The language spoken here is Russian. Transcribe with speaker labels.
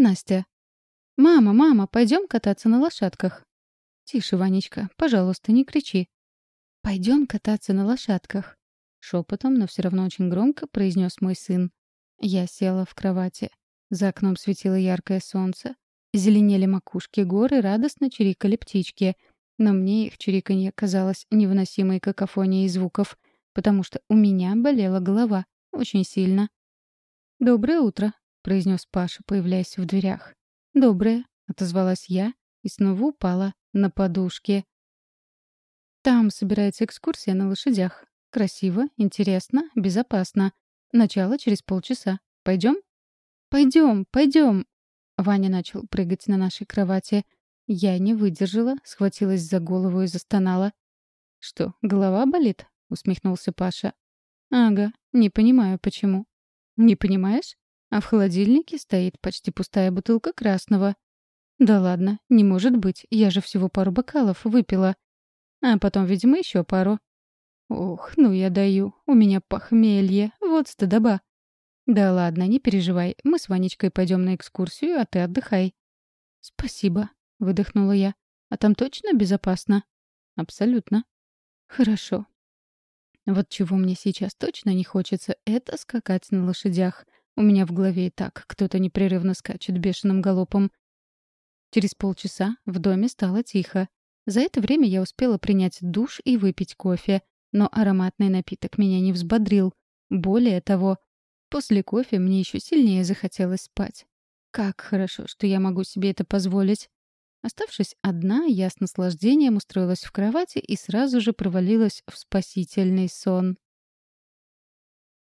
Speaker 1: Настя. «Мама, мама, пойдем кататься на лошадках». «Тише, Ванечка, пожалуйста, не кричи». «Пойдем кататься на лошадках», — шепотом, но все равно очень громко произнес мой сын. Я села в кровати. За окном светило яркое солнце. Зеленели макушки горы, радостно чирикали птички. Но мне их чириканье казалось невыносимой какофонией звуков, потому что у меня болела голова очень сильно. «Доброе утро», — произнес Паша, появляясь в дверях. «Доброе», — отозвалась я и снова упала на подушке. «Там собирается экскурсия на лошадях. Красиво, интересно, безопасно. Начало через полчаса. Пойдем?» «Пойдем, пойдем!» Ваня начал прыгать на нашей кровати. Я не выдержала, схватилась за голову и застонала. «Что, голова болит?» — усмехнулся Паша. «Ага, не понимаю, почему». «Не понимаешь? А в холодильнике стоит почти пустая бутылка красного». «Да ладно, не может быть, я же всего пару бокалов выпила. А потом, видимо, еще пару». «Ох, ну я даю, у меня похмелье, вот стыдоба». «Да ладно, не переживай. Мы с Ванечкой пойдем на экскурсию, а ты отдыхай». «Спасибо», — выдохнула я. «А там точно безопасно?» «Абсолютно». «Хорошо». Вот чего мне сейчас точно не хочется, это скакать на лошадях. У меня в голове и так кто-то непрерывно скачет бешеным галопом. Через полчаса в доме стало тихо. За это время я успела принять душ и выпить кофе, но ароматный напиток меня не взбодрил. Более того, После кофе мне еще сильнее захотелось спать. Как хорошо, что я могу себе это позволить. Оставшись одна, я с наслаждением устроилась в кровати и сразу же провалилась в спасительный сон.